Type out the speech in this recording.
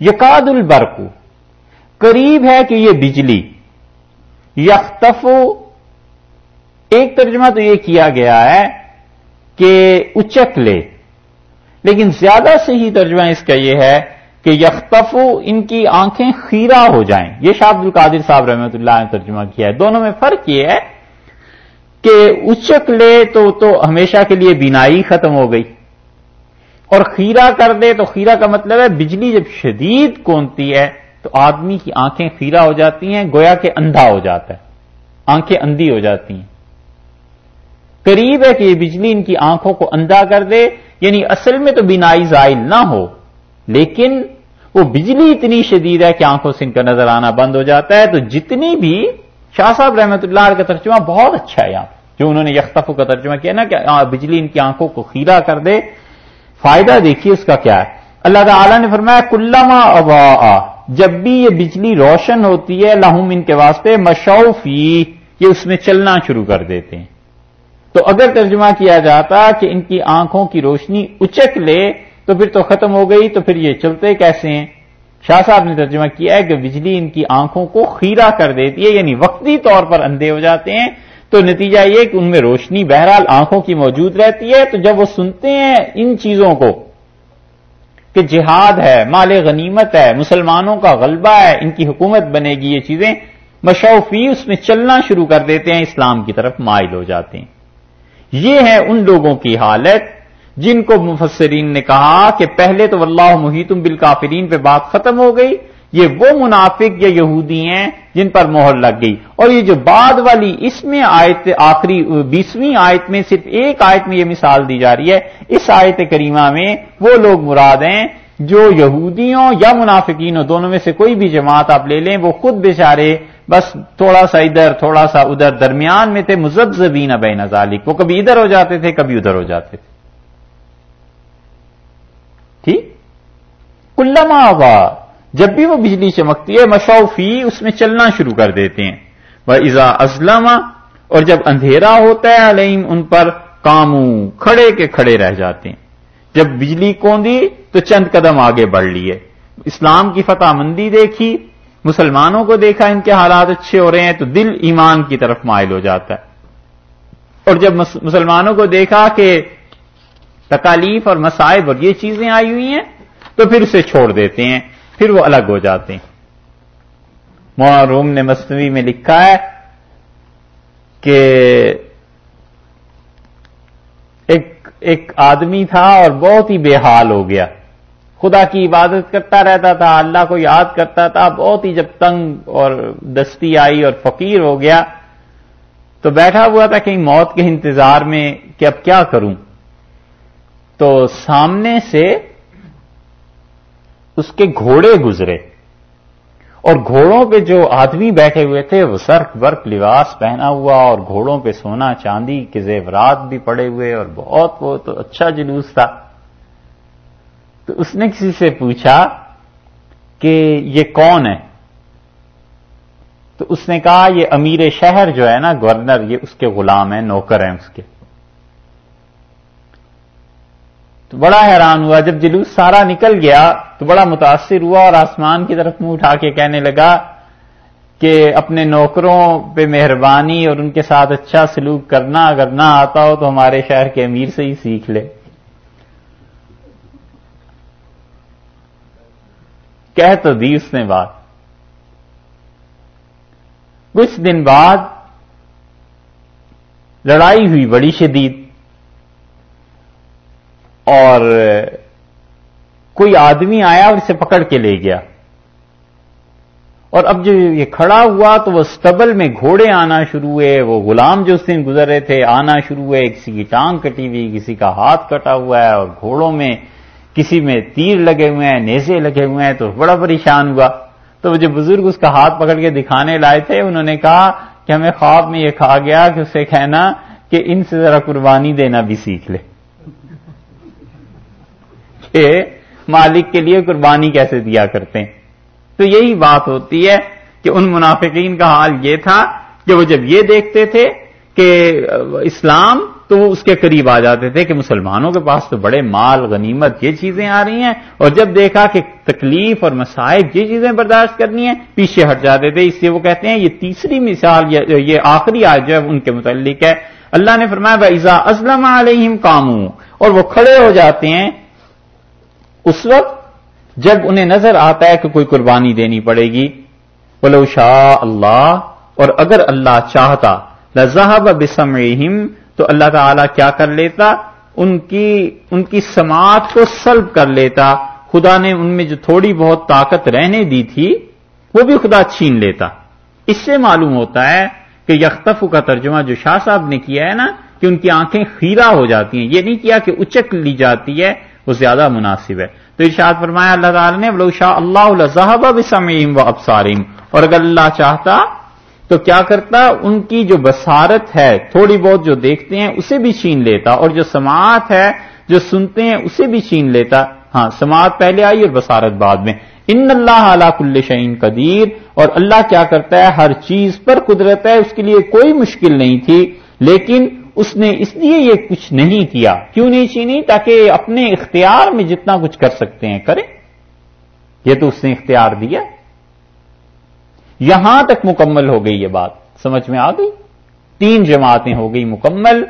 یقاد البرق، قریب ہے کہ یہ بجلی، یختف، ایک ترجمہ تو یہ کیا گیا ہے کہ اچک لے، لیکن زیادہ صحیح ترجمہ اس کا یہ ہے کہ یختف، ان کی آنکھیں خیرہ ہو جائیں۔ یہ شاہ عبد القادر صاحب رحمۃ اللہ نے ترجمہ کیا ہے۔ دونوں میں فرق یہ ہے کہ اچک لے تو تو ہمیشہ کے لیے بینائی ختم ہو گئی۔ اور خیرہ کر دے تو خیرہ کا مطلب ہے بجلی جب شدید کونتی ہے تو آدمی کی آنکھیں خیرہ ہو جاتی ہیں، گویا کہ اندھا ہو جاتا ہے۔ آنکھیں اندھی ہو جاتی ہیں۔ قریب ہے کہ یہ بجلی ان کی آنکھوں کو اندھا کر دے یعنی اصل میں تو بینائی زائل نہ ہو، لیکن وہ بجلی اتنی شدید ہے کہ آنکھوں سے ان کا نظر آنا بند ہو جاتا ہے۔ تو جتنی بھی شاہ صاحب رحمت اللہ کا ترجمہ بہت اچھا ہے یہاں۔ جو انہوں نے یختف کا ترجمہ کیا نا کہ بجلی ان کی آنکھوں کو خیرہ کر دے فائدہ دیکھیے اس کا کیا ہے۔ اللہ تعالی نے فرمایا، کلما ابا جب بھی یہ بجلی روشن ہوتی ہے، لہم ان کے واسطے مشوفی، یہ اس میں چلنا شروع کر دیتے ہیں۔ تو اگر ترجمہ کیا جاتا کہ ان کی آنکھوں کی روشنی اچک لے، تو پھر تو ختم ہو گئی، تو پھر یہ چلتے کیسے ہیں؟ شاہ صاحب نے ترجمہ کیا ہے کہ بجلی ان کی آنکھوں کو خیرہ کر دیتی ہے یعنی وقتی طور پر اندھے ہو جاتے ہیں تو نتیجہ یہ کہ ان میں روشنی بہرحال آنکھوں کی موجود رہتی ہے، تو جب وہ سنتے ہیں ان چیزوں کو کہ جہاد ہے، مال غنیمت ہے، مسلمانوں کا غلبہ ہے، ان کی حکومت بنے گی، یہ چیزیں مشوفی اس میں چلنا شروع کر دیتے ہیں، اسلام کی طرف مائل ہو جاتے ہیں۔ یہ ہے ان لوگوں کی حالت جن کو مفسرین نے کہا کہ پہلے تو اللہ محیطم بالکافرین پہ بات ختم ہو گئی یہ وہ منافق یا یہودی ہیں جن پر مہر لگ گئی۔ اور یہ جو بعد والی اس میں آیت آخری بیسویں آیت میں صرف ایک آیت میں یہ مثال دی جا رہی ہے۔ اس آیت کریمہ میں وہ لوگ مراد ہیں جو یہودیوں یا منافقین دونوں میں سے کوئی بھی جماعت آپ لے لیں، وہ خود بیچارے بس تھوڑا سا ادھر، تھوڑا سا ادھر درمیان میں تھے، مزبزبین بین ذالک۔ وہ کبھی ادھر ہو جاتے تھے، کبھی ادھر ہو جاتے تھے۔ ٹھیک؟ کلما جب بھی وہ بجلی چمکتی ہے مشوفی اس میں چلنا شروع کر دیتے ہیں۔ وہ ازا ازلم اور جب اندھیرا ہوتا ہے علیم ان پر کاموں کھڑے کے کھڑے رہ جاتے ہیں۔ جب بجلی کوندی تو چند قدم آگے بڑھ لیے۔ اسلام کی فتح مندی دیکھی، مسلمانوں کو دیکھا ان کے حالات اچھے ہو رہے ہیں، تو دل ایمان کی طرف مائل ہو جاتا ہے۔ اور جب مسلمانوں کو دیکھا کہ تکالیف اور مسائب اور یہ چیزیں آئی ہوئی ہیں، تو پھر اسے چھوڑ دیتے ہیں۔ پھر وہ الگ ہو جاتے ہیں۔ مولانا روم نے مصنوعی میں لکھا ہے کہ ایک ایک آدمی تھا اور بہت ہی بے حال ہو گیا۔ خدا کی عبادت کرتا رہتا تھا، اللہ کو یاد کرتا تھا، بہت ہی جب تنگ اور دستی آئی اور فقیر ہو گیا۔ تو بیٹھا ہوا تھا کہیں موت کے انتظار میں کہ اب کیا کروں۔ تو سامنے سے اس کے گھوڑے گزرے۔ اور گھوڑوں پہ جو آدمی بیٹھے ہوئے تھے، وہ سرک برق لباس پہنا ہوا اور گھوڑوں پہ سونا چاندی کے زیورات بھی پڑے ہوئے اور بہت بہت اچھا جلوس تھا۔ تو اس نے کسی سے پوچھا کہ یہ کون ہے؟ تو اس نے کہا، یہ امیر شہر جو ہے نا، گورنر، یہ اس کے غلام ہیں، نوکر ہیں اس کے۔ تو بڑا حیران ہوا۔ جب جلوس سارا نکل گیا تو بڑا متاثر ہوا اور آسمان کی طرف منہ اٹھا کے کہنے لگا کہ اپنے نوکروں پہ مہربانی اور ان کے ساتھ اچھا سلوک کرنا، اگر نہ آتا ہو تو ہمارے شہر کے امیر سے ہی سیکھ لے۔ کہہ تو دی اس نے بات۔ کچھ دن بعد لڑائی ہوئی، بڑی شدید۔ اور کوئی آدمی آیا اور اسے پکڑ کے لے گیا۔ اور اب جو یہ کھڑا ہوا تو وہ سٹبل میں گھوڑے آنا شروع ہوئے، وہ غلام جو اس دن گزر رہے تھے آنا شروع ہوئے، کسی کی ٹانگ کٹی ہوئی، کسی کا ہاتھ کٹا ہوا ہے اور گھوڑوں میں کسی میں تیر لگے ہوئے ہیں، نیزے لگے ہوئے ہیں، تو بڑا پریشان ہوا۔ تو وہ جو بزرگ اس کا ہاتھ پکڑ کے دکھانے لائے تھے، انہوں نے کہا کہ ہمیں خواب میں یہ کھا گیا کہ اسے کہنا کہ ان سے ذرا قربانی دینا بھی سیکھ لے۔ کہ مالک کے لیے قربانی کیسے دیا کرتے ہیں۔ تو یہی بات ہوتی ہے کہ ان منافقین کا حال یہ تھا کہ وہ جب یہ دیکھتے تھے کہ اسلام تو وہ اس کے قریب آ جاتے تھے کہ مسلمانوں کے پاس تو بڑے مال، غنیمت یہ چیزیں آ رہی ہیں۔ اور جب دیکھا کہ تکلیف اور مسائب یہ چیزیں برداشت کرنی ہیں، پیچھے ہٹ جاتے تھے۔ اس سے وہ کہتے ہیں یہ تیسری مثال، یہ آخری آج جو ہے ان کے متعلق ہے۔ اللہ نے فرمایا بزا ازلم علیہم کاموں اور وہ کھڑے ہو جاتے ہیں اس وقت جب انہیں نظر آتا ہے کہ کوئی قربانی دینی پڑے گی بولو شاہ اللہ، اور اگر اللہ چاہتا، لذہب بسم تو اللہ تعالی کیا کر لیتا؟ ان کی ان کی سماعت کو سلب کر لیتا۔ خدا نے ان میں جو تھوڑی بہت طاقت رہنے دی تھی، وہ بھی خدا چھین لیتا۔ اس سے معلوم ہوتا ہے کہ یختف کا ترجمہ جو شاہ صاحب نے کیا ہے نا، کہ ان کی آنکھیں خیرہ ہو جاتی ہیں۔ یہ نہیں کیا کہ اچک لی جاتی ہے وہ زیادہ مناسب ہے۔ تو ارشاد فرمایا، اللہ تعالیٰ نے لوگ شاہ اللہ بسمیم و ابساریم اور اگر اللہ چاہتا تو کیا کرتا؟ ان کی جو بسارت ہے، تھوڑی بہت جو دیکھتے ہیں، اسے بھی چھین لیتا۔ اور جو سماعت ہے، جو سنتے ہیں، اسے بھی چھین لیتا۔ ہاں سماعت پہلے آئی اور بسارت بعد میں۔ ان اللہ اعلیٰ کل شعین قدیر۔ اور اللہ کیا کرتا ہے؟ ہر چیز پر قدرت ہے۔ اس کے لیے کوئی مشکل نہیں تھی۔ لیکن اس نے اس لیے یہ کچھ نہیں کیا۔ کیوں نہیں چینی تاکہ اپنے اختیار میں جتنا کچھ کر سکتے ہیں کریں۔ یہ تو اس نے اختیار دیا۔ یہاں تک مکمل ہو گئی یہ بات۔ سمجھ میں آ گئی؟ تین جماعتیں ہو گئی مکمل۔